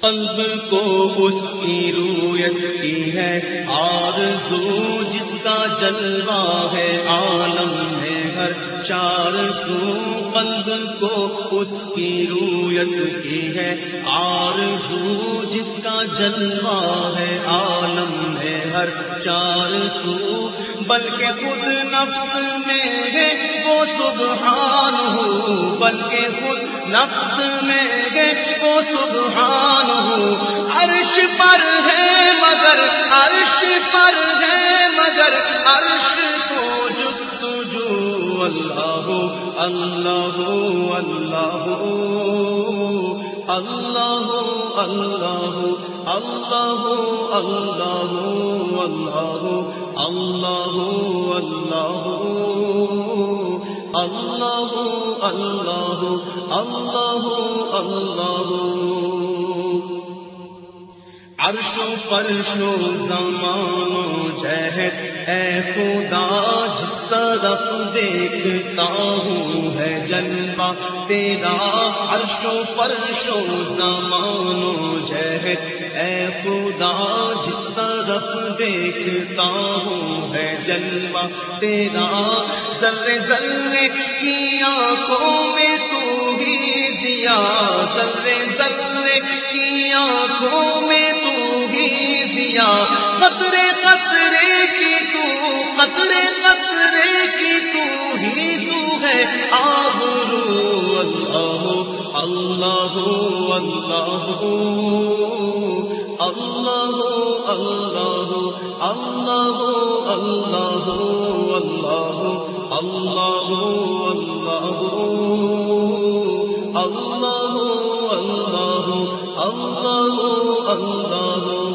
قلب کو اس کی رویت کی ہے۔ آرزو جس کا جلوہ ہے، عالم ہے ہر چار سو۔ قلب کو اس کی رویت کی ہے۔ آرزو جس کا جلوہ ہے، عالم ہے ہر چار سو۔ بلکہ خود نفس میں سبحان ہو بلکہ خود نفس میں ہے وہ سبحان ہو عرش پر ہے مگر عرش پر ہے مگر عرش کو جست جو اللہ اللہ اللہ اللہ اللہ اللہ اللہ اللہ اللہ اللہ اللہ اللہ اللہ عرش و فرش و زمان و جہد، اے خدا، جس طرف دیکھتا ہوں ہے جلوہ تیرا عرش و فرش و زمان و جہد، اے خدا، جس طرف دیکھتا ہوں ہے جلوہ تیرا۔ ذرے ذرے کی آنکھوں میں تو ہی ضیا ذرے ذرے کی آنکھوں میں قطرے قطرے کی تو قطرے قطرے کی تو ہی تو ہے آبرو اللہ اللہ اللہ اللہ اللہ اللہ اللہ اللہ اللہ اللہ اللہ اللہ اللہ تو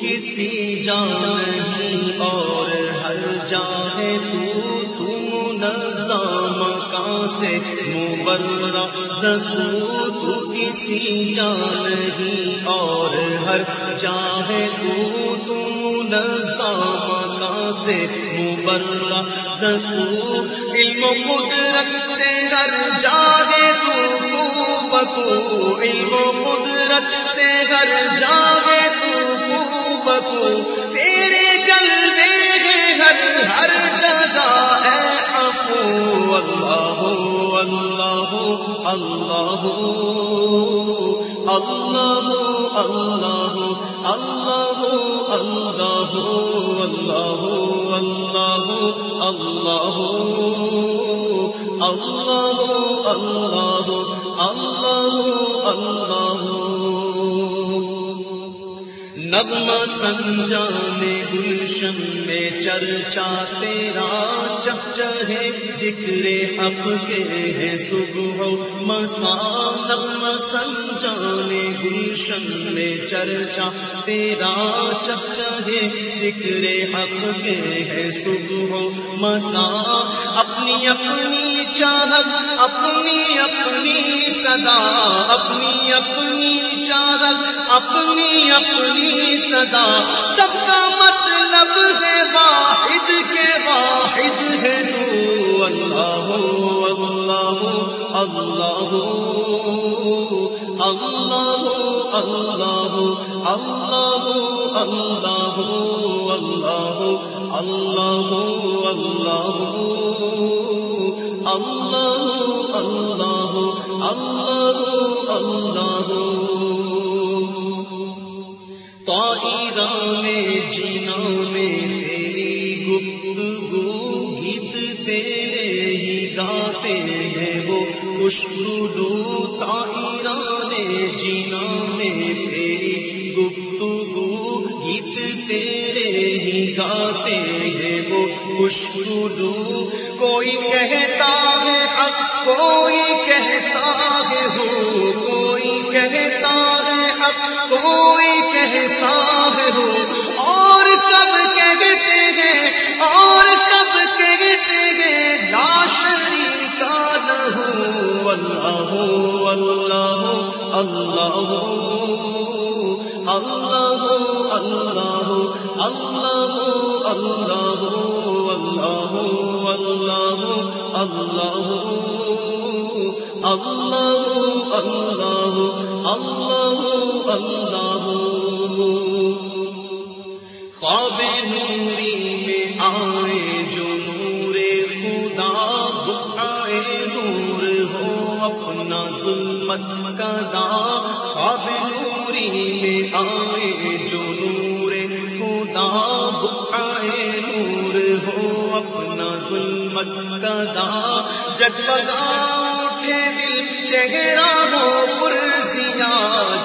کسی جان نہیں اور ہر جانے تو تم نظام کا سے؟ مبرا زسو تو کسی جان نہیں اور ہر چاہے تو تم نظام کا سے؟ مبرا زسو علم قدرت سے ہر جاگے تو بکو علم قدرت سے ہر تیرے جلوے ہیں ہر ہر جگہ ہے اے ابو اللہ اللہ اللہ اللہ اللہ اللہ اللہ اللہ اللہ اللہ اللہ اللہ اللہ نغم سنجانے، گلشن میں چرچا تیرا چہچہے ذکر حق کے ہے صبح مسا نغم سنجانے، گلشن میں چرچا تیرا چہچہے ذکر حق کے ہے صبح مسا اپنی اپنی چاہت اپنی اپنی صدا۔ اپنی اپنی چاہت اپنی اپنی صدا سب کا مطلب ہے واحد کے واحد ہے تو اللہ اللہ اللہ اللہ اللہ اللہ اللہ اللہ اللہ اللہ اللہ اللہ اللہ اللہ میں جینا میں تیری گفتگو گیت تیرے ہی گاتے ہیں وہ۔ خوشبو تائران جینا میں تیری گفتگو گیت تیرے ہی گاتے ہیں وہ۔ خوشبو کوئی کہتا ہے، اب کوئی کہتا ہے، ہو کوئی کہتا ہے ہو اور سب کہتے ہیں اور سب کہتے ہیں لاش کا لہو اللہ اللہ اللہ اللہ اللہ اللہ اللہ اللہ اللہ اللہ اللہ اللہ اللہ اللہ خواب نوری میں آئے جو نور خدا بکائے نور ہو اپنا ظلمت کا دا خواب نوری میں آئے جو نور خدا بکائے نور ہو اپنا ظلمت کا دا جگمگا اٹھے دل چہرہ ہو پرسیا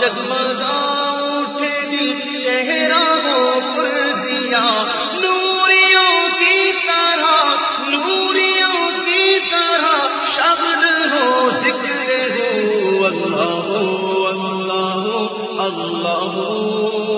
جگمگا اٹھے دل چہرہ ہو پرسیا نوریوں کی طرح، نوریوں کی طرح شبل ہو، ذکر ہو، اللہ ہو اللہ ہو۔